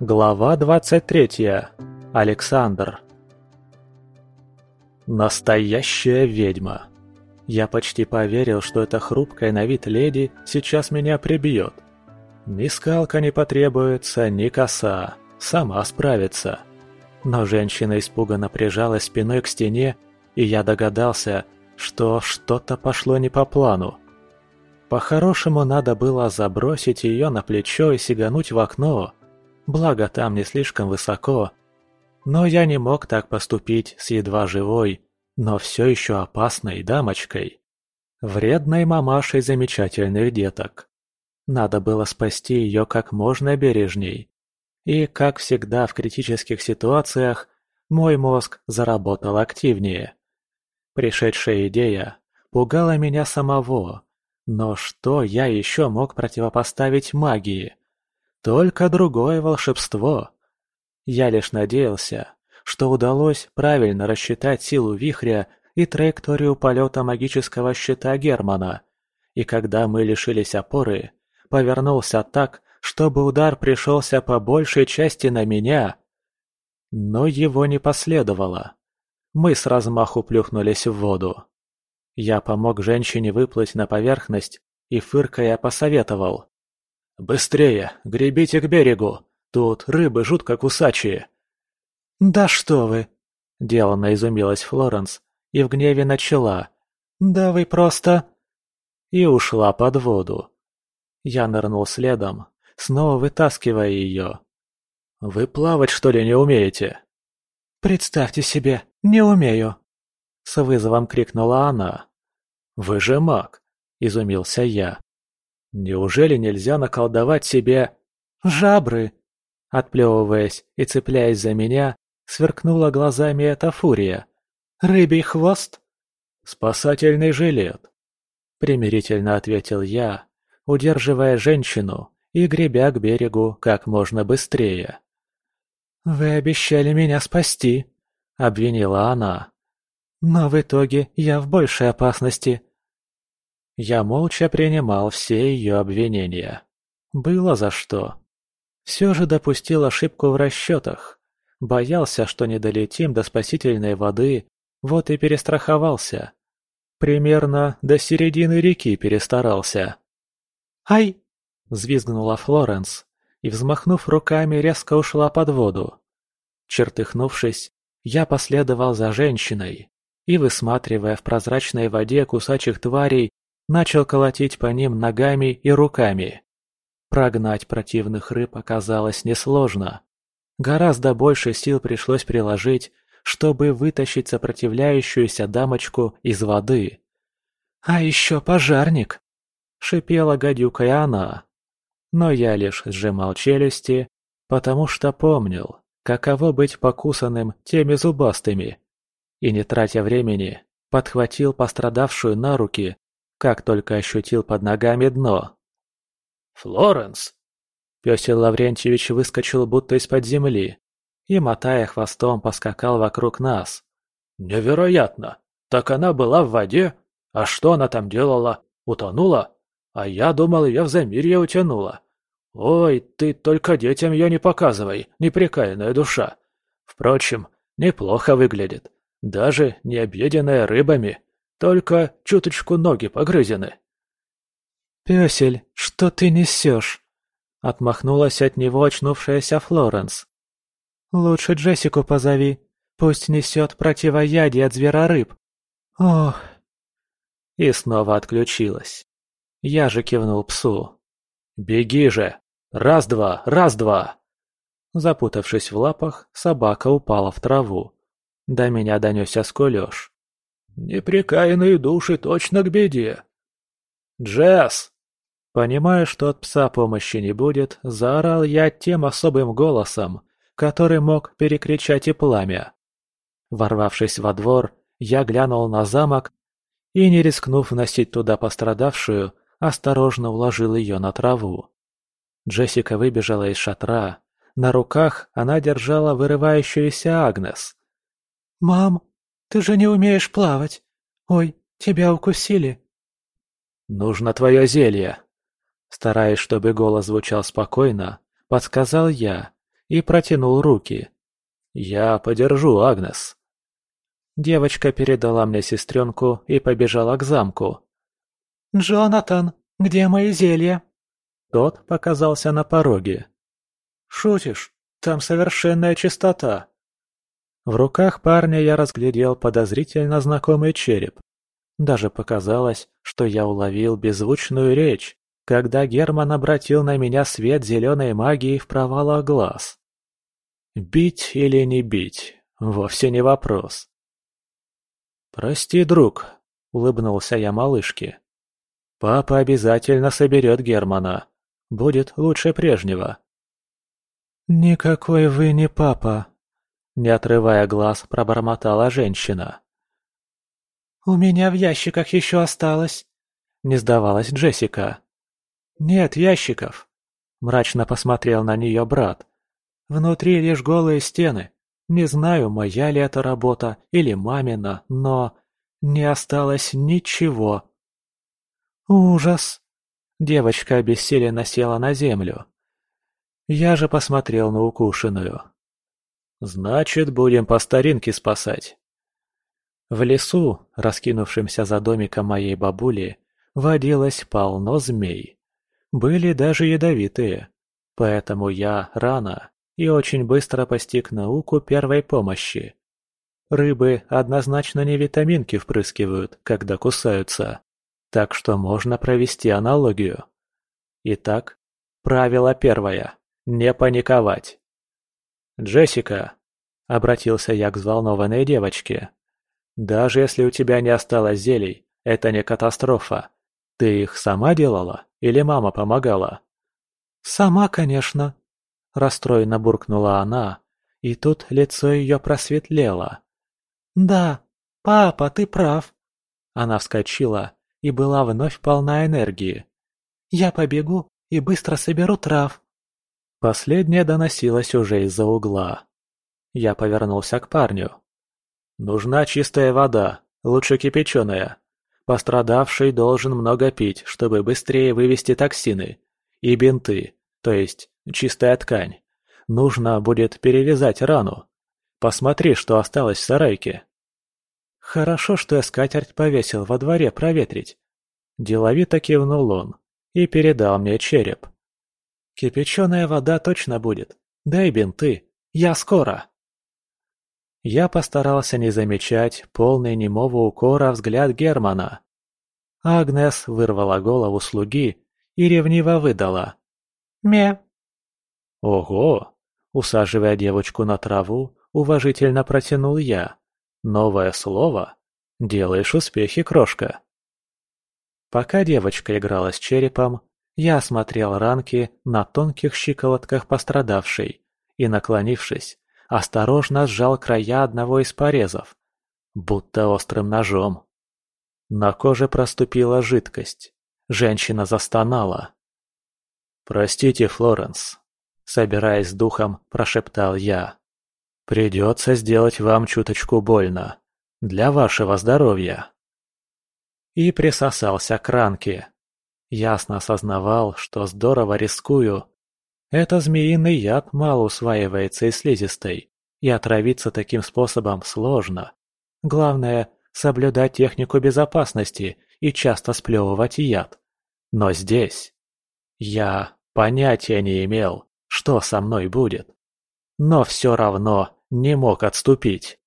Глава 23. Александр. Настоящая ведьма. Я почти поверил, что эта хрупкая на вид леди сейчас меня прибьет. Ни скалка не потребуется, ни коса. Сама справится. Но женщина испуганно прижалась спиной к стене, и я догадался, что что-то пошло не по плану. По-хорошему надо было забросить ее на плечо и сигануть в окно, благо там не слишком высоко. Но я не мог так поступить с едва живой, но все еще опасной дамочкой. Вредной мамашей замечательных деток. Надо было спасти ее как можно бережней. И, как всегда в критических ситуациях, мой мозг заработал активнее. Пришедшая идея пугала меня самого, но что я еще мог противопоставить магии? Только другое волшебство. Я лишь надеялся, что удалось правильно рассчитать силу вихря и траекторию полета магического щита Германа, и когда мы лишились опоры, повернулся так, чтобы удар пришелся по большей части на меня. Но его не последовало. Мы с размаху плюхнулись в воду. Я помог женщине выплыть на поверхность и, фыркая, посоветовал. «Быстрее, гребите к берегу! Тут рыбы жутко кусачие!» «Да что вы!» – деланно изумилась Флоренс и в гневе начала. «Да вы просто...» И ушла под воду. Я нырнул следом, снова вытаскивая ее. «Вы плавать, что ли, не умеете?» «Представьте себе, не умею!» С вызовом крикнула она. «Вы же маг!» – изумился я. Неужели нельзя наколдовать себе жабры? Отплевываясь и цепляясь за меня, сверкнула глазами эта фурия. «Рыбий хвост?» «Спасательный жилет», — примирительно ответил я, удерживая женщину и гребя к берегу как можно быстрее. «Вы обещали меня спасти», — обвинила она. «Но в итоге я в большей опасности. Я молча принимал все ее обвинения. Было за что. Все же допустил ошибку в расчетах. Боялся, что не долетим до спасительной воды, вот и перестраховался. Примерно до середины реки перестарался. «Ай!» – взвизгнула Флоренс и, взмахнув руками, резко ушла под воду. Чертыхнувшись, я последовал за женщиной и, высматривая в прозрачной воде кусачих тварей, начал колотить по ним ногами и руками. Прогнать противных рыб оказалось несложно. Гораздо больше сил пришлось приложить, чтобы вытащить сопротивляющуюся дамочку из воды. «А еще пожарник!» — шипела гадюка и она. Но я лишь сжимал челюсти, потому что помнил, каково быть покусанным теми зубастыми. И не тратя времени, подхватил пострадавшую на руки как только ощутил под ногами дно. «Флоренс!» Пёсел Лаврентьевич выскочил будто из-под земли и, мотая хвостом, поскакал вокруг нас. «Невероятно! Так она была в воде? А что она там делала? Утонула? А я думал, ее в замирье утянула. Ой, ты только детям ее не показывай, неприкаянная душа. Впрочем, неплохо выглядит, даже не объеденная рыбами. Только чуточку ноги погрызены. «Пёсель, что ты несешь?» Отмахнулась от него очнувшаяся Флоренс. «Лучше Джессику позови. Пусть несет противоядие от зверорыб. Ох!» И снова отключилась. Я же кивнул псу. «Беги же! Раз-два, раз-два!» Запутавшись в лапах, собака упала в траву. До меня донесся скулёж. Непрекаянные души точно к беде. Джесс! Понимая, что от пса помощи не будет, заорал я тем особым голосом, который мог перекричать и пламя. Ворвавшись во двор, я глянул на замок и, не рискнув вносить туда пострадавшую, осторожно уложил ее на траву. Джессика выбежала из шатра. На руках она держала вырывающуюся Агнес. «Мам, ты же не умеешь плавать. Ой, тебя укусили. Нужно твое зелье. Стараясь, чтобы голос звучал спокойно, подсказал я и протянул руки. «Я подержу, Агнес». Девочка передала мне сестренку и побежала к замку. «Джонатан, где мои зелья?» Тот показался на пороге. «Шутишь? Там совершенная чистота!» В руках парня я разглядел подозрительно знакомый череп. Даже показалось, что я уловил беззвучную речь, когда Герман обратил на меня свет зеленой магии в провалах глаз. Бить или не бить – вовсе не вопрос. «Прости, друг», – улыбнулся я малышке. «Папа обязательно соберет Германа. Будет лучше прежнего». «Никакой вы не папа», – не отрывая глаз, пробормотала женщина. «У меня в ящиках еще осталось», – не сдавалась Джессика. «Нет ящиков», – мрачно посмотрел на нее брат. «Внутри лишь голые стены. Не знаю, моя ли это работа или мамина, но не осталось ничего». «Ужас!» Девочка обессиленно села на землю. Я же посмотрел на укушенную. «Значит, будем по старинке спасать». В лесу, раскинувшемся за домиком моей бабули, водилось полно змей. Были даже ядовитые. Поэтому я рано и очень быстро постиг науку первой помощи. Рыбы однозначно не витаминки впрыскивают, когда кусаются. Так что можно провести аналогию. Итак, правило первое. Не паниковать. «Джессика», — обратился я к взволнованной девочке, — «даже если у тебя не осталось зелий, это не катастрофа. Ты их сама делала или мама помогала?» «Сама, конечно», — расстроенно буркнула она, и тут лицо ее просветлело. «Да, папа, ты прав». Она вскочила и была вновь полна энергии. «Я побегу и быстро соберу трав. Последнее доносилось уже из-за угла. Я повернулся к парню. «Нужна чистая вода, лучше кипяченая. Пострадавший должен много пить, чтобы быстрее вывести токсины. И бинты, то есть чистая ткань. Нужно будет перевязать рану. Посмотри, что осталось в сарайке». «Хорошо, что я скатерть повесил во дворе проветрить». Деловито кивнул он и передал мне череп. Кипяченая вода точно будет. Дай бинты. Я скоро. Я постарался не замечать полный немого укора взгляд Германа. Агнес вырвала голову слуги и ревниво выдала. «Ме». «Ого!» Усаживая девочку на траву, уважительно протянул я. «Новое слово? Делаешь успехи, крошка!» Пока девочка играла с черепом, я осмотрел ранки на тонких щиколотках пострадавшей и, наклонившись, осторожно сжал края одного из порезов, будто острым ножом. На коже проступила жидкость. Женщина застонала. «Простите, Флоренс», — собираясь с духом, прошептал я. «Придется сделать вам чуточку больно. Для вашего здоровья». И присосался к ранке, Ясно осознавал, что здорово рискую. Это змеиный яд мало усваивается из слизистой, и отравиться таким способом сложно. Главное – соблюдать технику безопасности и часто сплевывать яд. Но здесь... Я понятия не имел, что со мной будет. Но все равно не мог отступить.